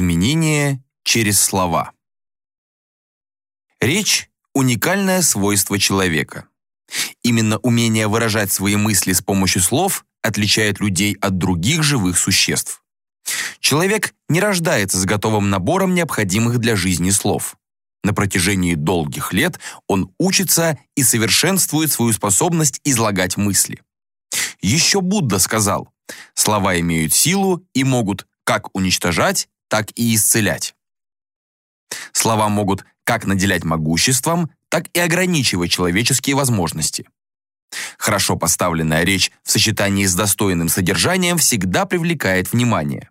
Изменение через слова. Речь – уникальное свойство человека. Именно умение выражать свои мысли с помощью слов отличает людей от других живых существ. Человек не рождается с готовым набором необходимых для жизни слов. На протяжении долгих лет он учится и совершенствует свою способность излагать мысли. Еще Будда сказал, слова имеют силу и могут как уничтожать, так и исцелять. Слова могут как наделять могуществом, так и ограничивать человеческие возможности. Хорошо поставленная речь в сочетании с достойным содержанием всегда привлекает внимание.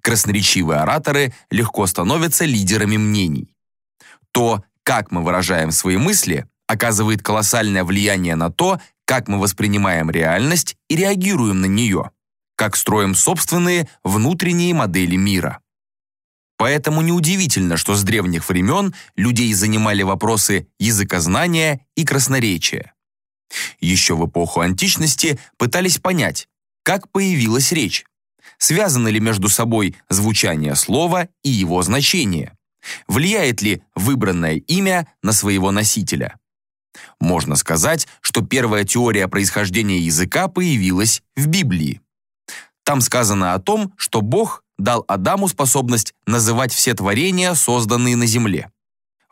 Красноречивые ораторы легко становятся лидерами мнений. То, как мы выражаем свои мысли, оказывает колоссальное влияние на то, как мы воспринимаем реальность и реагируем на нее, как строим собственные внутренние модели мира. Поэтому неудивительно, что с древних времен людей занимали вопросы языкознания и красноречия. Еще в эпоху античности пытались понять, как появилась речь. Связаны ли между собой звучание слова и его значение? Влияет ли выбранное имя на своего носителя? Можно сказать, что первая теория происхождения языка появилась в Библии. Там сказано о том, что Бог дал Адаму способность называть все творения, созданные на земле.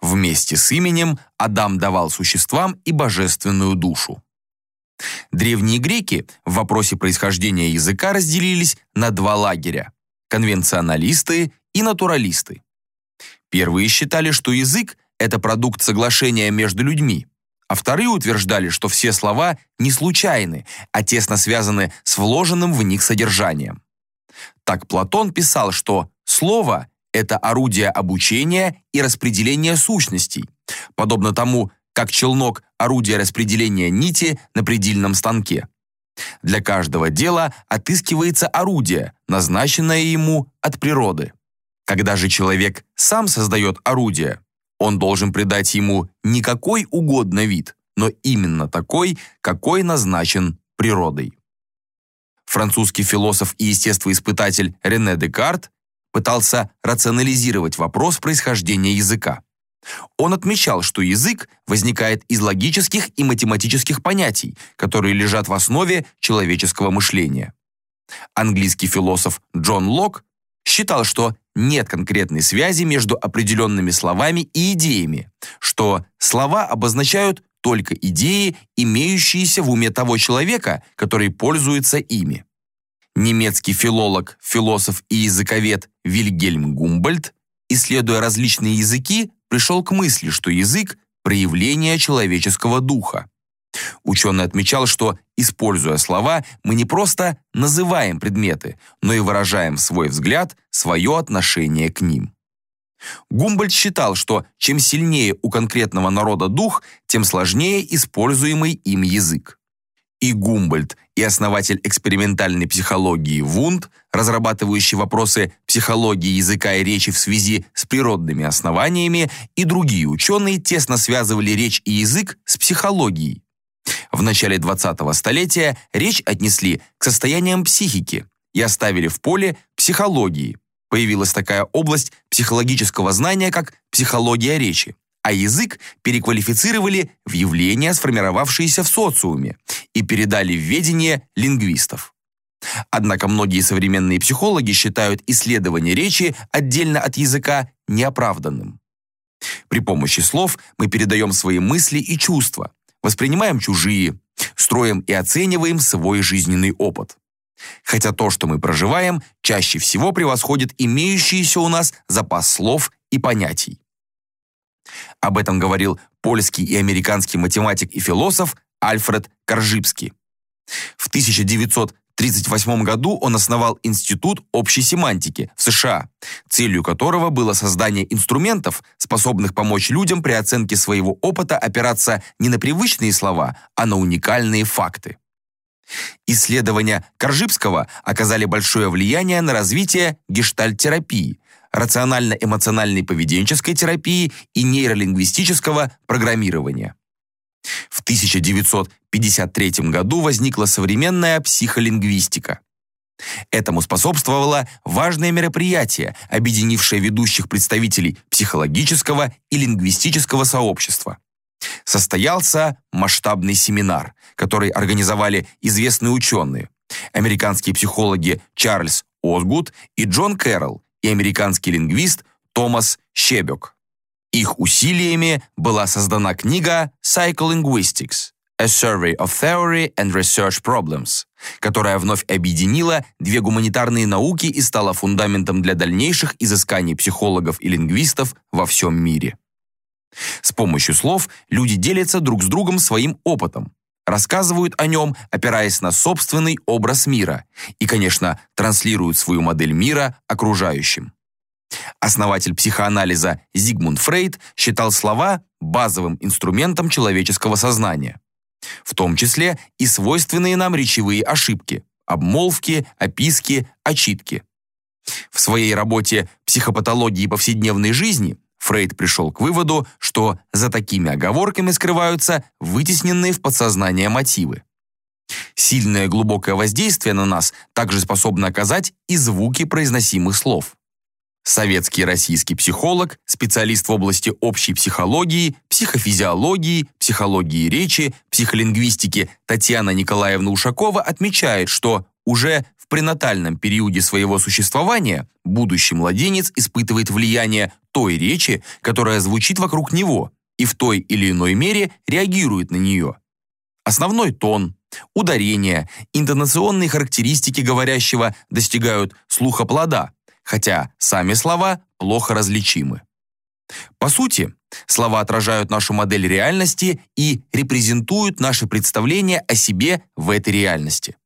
Вместе с именем Адам давал существам и божественную душу. Древние греки в вопросе происхождения языка разделились на два лагеря – конвенционалисты и натуралисты. Первые считали, что язык – это продукт соглашения между людьми, а вторые утверждали, что все слова не случайны, а тесно связаны с вложенным в них содержанием. Так Платон писал, что слово – это орудие обучения и распределения сущностей, подобно тому, как челнок – орудие распределения нити на предельном станке. Для каждого дела отыскивается орудие, назначенное ему от природы. Когда же человек сам создает орудие, он должен придать ему не какой угодно вид, но именно такой, какой назначен природой. Французский философ и естествоиспытатель Рене Декарт пытался рационализировать вопрос происхождения языка. Он отмечал, что язык возникает из логических и математических понятий, которые лежат в основе человеческого мышления. Английский философ Джон Лок считал, что нет конкретной связи между определенными словами и идеями, что слова обозначают только идеи, имеющиеся в уме того человека, который пользуется ими. Немецкий филолог, философ и языковед Вильгельм Гумбольдт, исследуя различные языки, пришел к мысли, что язык – проявление человеческого духа. Ученый отмечал, что, используя слова, мы не просто называем предметы, но и выражаем свой взгляд, свое отношение к ним. Гумбольд считал, что чем сильнее у конкретного народа дух, тем сложнее используемый им язык. И Гумбольд, и основатель экспериментальной психологии Вунд, разрабатывающий вопросы психологии языка и речи в связи с природными основаниями, и другие ученые тесно связывали речь и язык с психологией. В начале 20-го столетия речь отнесли к состояниям психики и оставили в поле психологии – Появилась такая область психологического знания, как психология речи, а язык переквалифицировали в явление, сформировавшееся в социуме, и передали в ведение лингвистов. Однако многие современные психологи считают исследование речи отдельно от языка неоправданным. При помощи слов мы передаем свои мысли и чувства, воспринимаем чужие, строим и оцениваем свой жизненный опыт. Хотя то, что мы проживаем, чаще всего превосходит имеющийся у нас запас слов и понятий. Об этом говорил польский и американский математик и философ Альфред Коржибский. В 1938 году он основал Институт общей семантики в США, целью которого было создание инструментов, способных помочь людям при оценке своего опыта опираться не на привычные слова, а на уникальные факты. Исследования Коржибского оказали большое влияние на развитие гештальт-терапии, рационально-эмоциональной поведенческой терапии и нейролингвистического программирования. В 1953 году возникла современная психолингвистика. Этому способствовало важное мероприятие, объединившее ведущих представителей психологического и лингвистического сообщества. Состоялся масштабный семинар, который организовали известные ученые, американские психологи Чарльз Озгуд и Джон Кэрролл и американский лингвист Томас Щебек. Их усилиями была создана книга Psycholinguistics – A Survey of Theory and Research Problems, которая вновь объединила две гуманитарные науки и стала фундаментом для дальнейших изысканий психологов и лингвистов во всем мире. С помощью слов люди делятся друг с другом своим опытом, рассказывают о нем, опираясь на собственный образ мира и, конечно, транслируют свою модель мира окружающим. Основатель психоанализа Зигмунд Фрейд считал слова базовым инструментом человеческого сознания, в том числе и свойственные нам речевые ошибки, обмолвки, описки, очитки. В своей работе «Психопатологии повседневной жизни» Фрейд пришел к выводу, что за такими оговорками скрываются вытесненные в подсознание мотивы. Сильное глубокое воздействие на нас также способно оказать и звуки произносимых слов. Советский российский психолог, специалист в области общей психологии, психофизиологии, психологии речи, психолингвистики Татьяна Николаевна Ушакова отмечает, что уже в пренатальном периоде своего существования будущий младенец испытывает влияние той речи, которая звучит вокруг него, и в той или иной мере реагирует на нее. Основной тон, ударение, интонационные характеристики говорящего достигают слуха плода – хотя сами слова плохо различимы. По сути, слова отражают нашу модель реальности и репрезентуют наши представления о себе в этой реальности.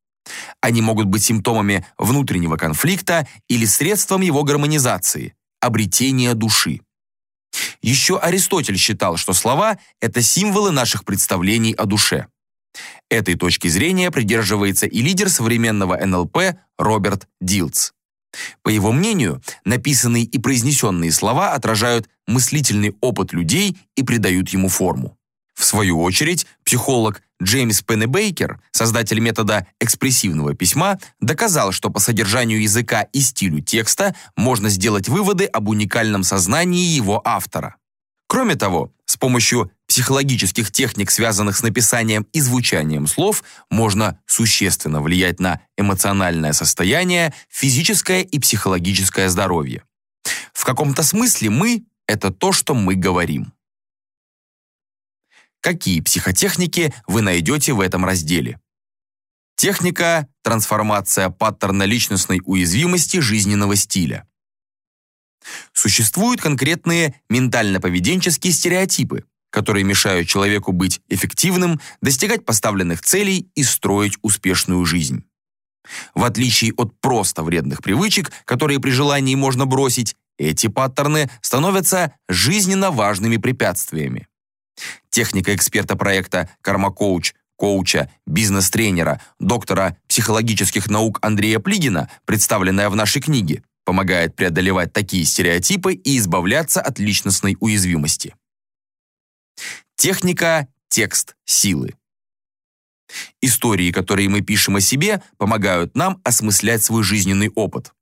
Они могут быть симптомами внутреннего конфликта или средством его гармонизации, обретения души. Еще Аристотель считал, что слова – это символы наших представлений о душе. Этой точки зрения придерживается и лидер современного НЛП Роберт Дилц. По его мнению, написанные и произнесенные слова отражают мыслительный опыт людей и придают ему форму. В свою очередь, психолог Джеймс Пеннебейкер, создатель метода экспрессивного письма, доказал, что по содержанию языка и стилю текста можно сделать выводы об уникальном сознании его автора. Кроме того, с помощью психологических техник, связанных с написанием и звучанием слов, можно существенно влиять на эмоциональное состояние, физическое и психологическое здоровье. В каком-то смысле мы – это то, что мы говорим. Какие психотехники вы найдете в этом разделе? Техника – трансформация паттерна личностной уязвимости жизненного стиля. Существуют конкретные ментально-поведенческие стереотипы, которые мешают человеку быть эффективным, достигать поставленных целей и строить успешную жизнь. В отличие от просто вредных привычек, которые при желании можно бросить, эти паттерны становятся жизненно важными препятствиями. Техника эксперта проекта «Карма-коуч», коуча, бизнес-тренера, доктора психологических наук Андрея Плигина, представленная в нашей книге, помогает преодолевать такие стереотипы и избавляться от личностной уязвимости. Техника «Текст силы». Истории, которые мы пишем о себе, помогают нам осмыслять свой жизненный опыт.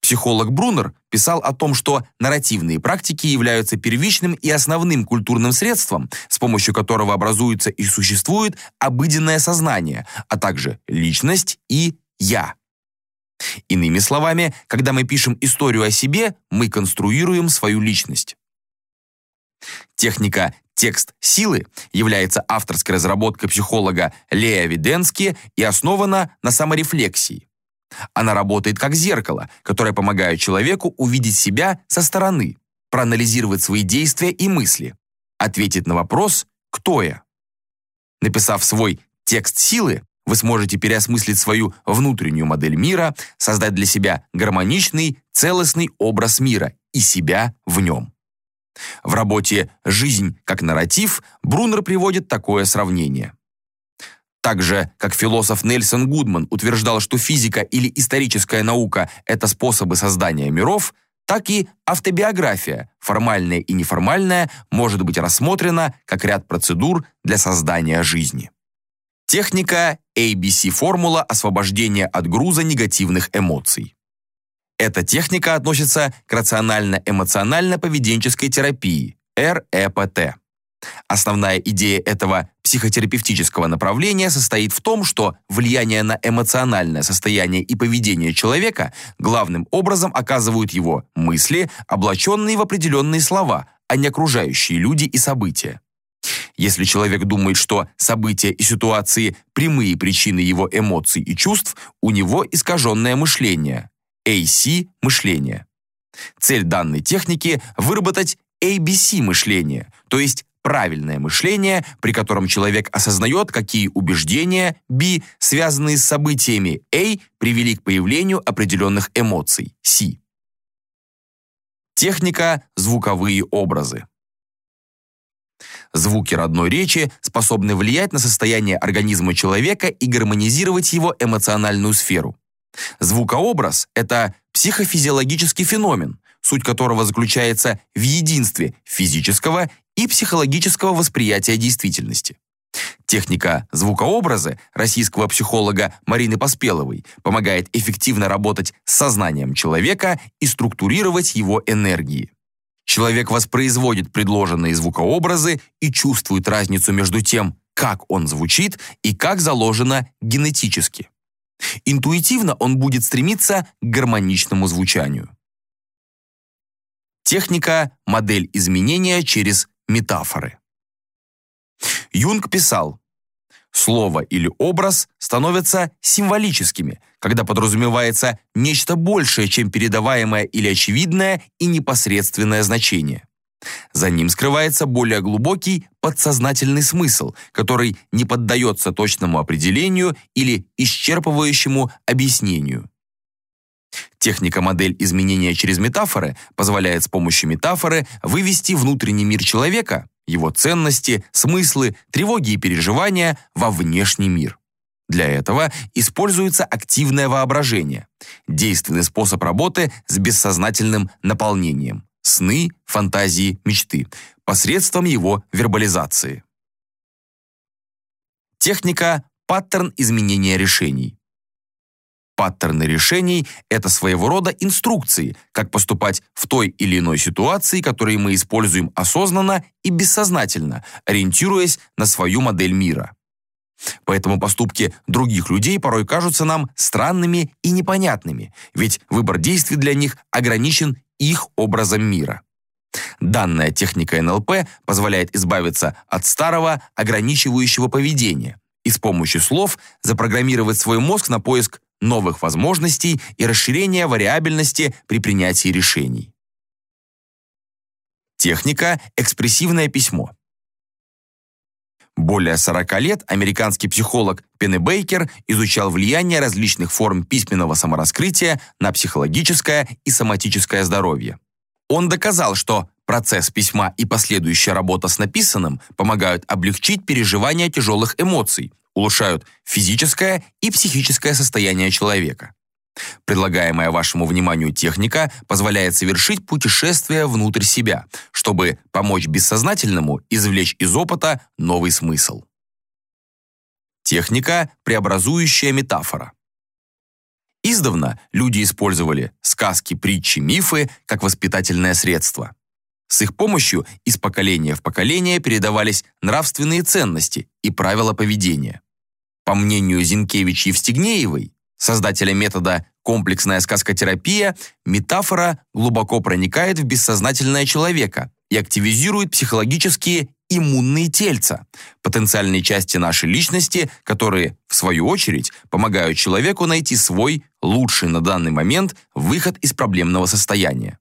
Психолог Брунер писал о том, что нарративные практики являются первичным и основным культурным средством, с помощью которого образуется и существует обыденное сознание, а также личность и «я». Иными словами, когда мы пишем историю о себе, мы конструируем свою личность. Техника «Текст силы» является авторской разработкой психолога Лея Виденски и основана на саморефлексии. Она работает как зеркало, которое помогает человеку увидеть себя со стороны, проанализировать свои действия и мысли, ответить на вопрос «Кто я?». Написав свой «Текст силы», вы сможете переосмыслить свою внутреннюю модель мира, создать для себя гармоничный, целостный образ мира и себя в нем. В работе «Жизнь как нарратив» Брунер приводит такое сравнение. Так же, как философ Нельсон Гудман утверждал, что физика или историческая наука – это способы создания миров, так и автобиография, формальная и неформальная, может быть рассмотрена как ряд процедур для создания жизни. Техника ABC-формула освобождения от груза негативных эмоций. Эта техника относится к рационально-эмоционально-поведенческой терапии, РЭПТ. Основная идея этого психотерапевтического направления состоит в том, что влияние на эмоциональное состояние и поведение человека главным образом оказывают его мысли, облаченные в определенные слова, а не окружающие люди и события. Если человек думает, что события и ситуации – прямые причины его эмоций и чувств, у него искаженное мышление. AC – мышление. Цель данной техники – выработать ABC мышление, то есть правильное мышление, при котором человек осознает, какие убеждения B, связанные с событиями A, привели к появлению определенных эмоций C. Техника «Звуковые образы». Звуки родной речи способны влиять на состояние организма человека и гармонизировать его эмоциональную сферу. Звукообраз – это психофизиологический феномен, суть которого заключается в единстве физического и психологического восприятия действительности. Техника звукообразы российского психолога Марины Поспеловой помогает эффективно работать с сознанием человека и структурировать его энергии. Человек воспроизводит предложенные звукообразы и чувствует разницу между тем, как он звучит и как заложено генетически. Интуитивно он будет стремиться к гармоничному звучанию. Техника «Модель изменения через метафоры». Юнг писал, Слово или образ становятся символическими, когда подразумевается нечто большее, чем передаваемое или очевидное и непосредственное значение. За ним скрывается более глубокий подсознательный смысл, который не поддается точному определению или исчерпывающему объяснению. Техника-модель изменения через метафоры позволяет с помощью метафоры вывести внутренний мир человека, его ценности, смыслы, тревоги и переживания во внешний мир. Для этого используется активное воображение, действенный способ работы с бессознательным наполнением сны, фантазии, мечты, посредством его вербализации. Техника паттерн изменения решений. Паттерны решений – это своего рода инструкции, как поступать в той или иной ситуации, которые мы используем осознанно и бессознательно, ориентируясь на свою модель мира. Поэтому поступки других людей порой кажутся нам странными и непонятными, ведь выбор действий для них ограничен их образом мира. Данная техника НЛП позволяет избавиться от старого ограничивающего поведения и с помощью слов запрограммировать свой мозг на поиск новых возможностей и расширения вариабельности при принятии решений. Техника «экспрессивное письмо». Более 40 лет американский психолог Пенни Бейкер изучал влияние различных форм письменного самораскрытия на психологическое и соматическое здоровье. Он доказал, что процесс письма и последующая работа с написанным помогают облегчить переживание тяжелых эмоций, улучшают физическое и психическое состояние человека. Предлагаемая вашему вниманию техника позволяет совершить путешествие внутрь себя, чтобы помочь бессознательному извлечь из опыта новый смысл. Техника – преобразующая метафора. Издавна люди использовали сказки, притчи, мифы как воспитательное средство. С их помощью из поколения в поколение передавались нравственные ценности и правила поведения. По мнению Зинкевич Евстигнеевой, создателя метода «комплексная сказкотерапия», метафора глубоко проникает в бессознательное человека и активизирует психологические иммунные тельца, потенциальные части нашей личности, которые, в свою очередь, помогают человеку найти свой, лучший на данный момент, выход из проблемного состояния.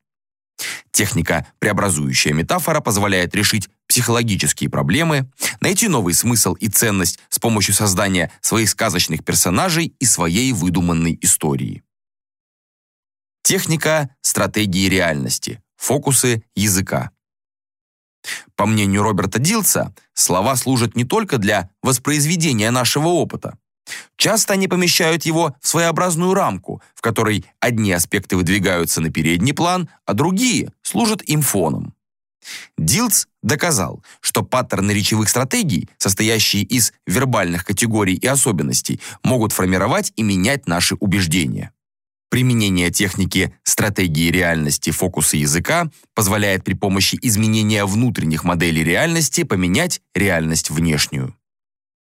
Техника «преобразующая метафора» позволяет решить психологические проблемы, найти новый смысл и ценность с помощью создания своих сказочных персонажей и своей выдуманной истории. Техника стратегии реальности, фокусы языка. По мнению Роберта Дилса, слова служат не только для воспроизведения нашего опыта. Часто они помещают его в своеобразную рамку, в которой одни аспекты выдвигаются на передний план, а другие служат им фоном. Дилц доказал, что паттерны речевых стратегий, состоящие из вербальных категорий и особенностей, могут формировать и менять наши убеждения. Применение техники стратегии реальности фокуса языка позволяет при помощи изменения внутренних моделей реальности поменять реальность внешнюю.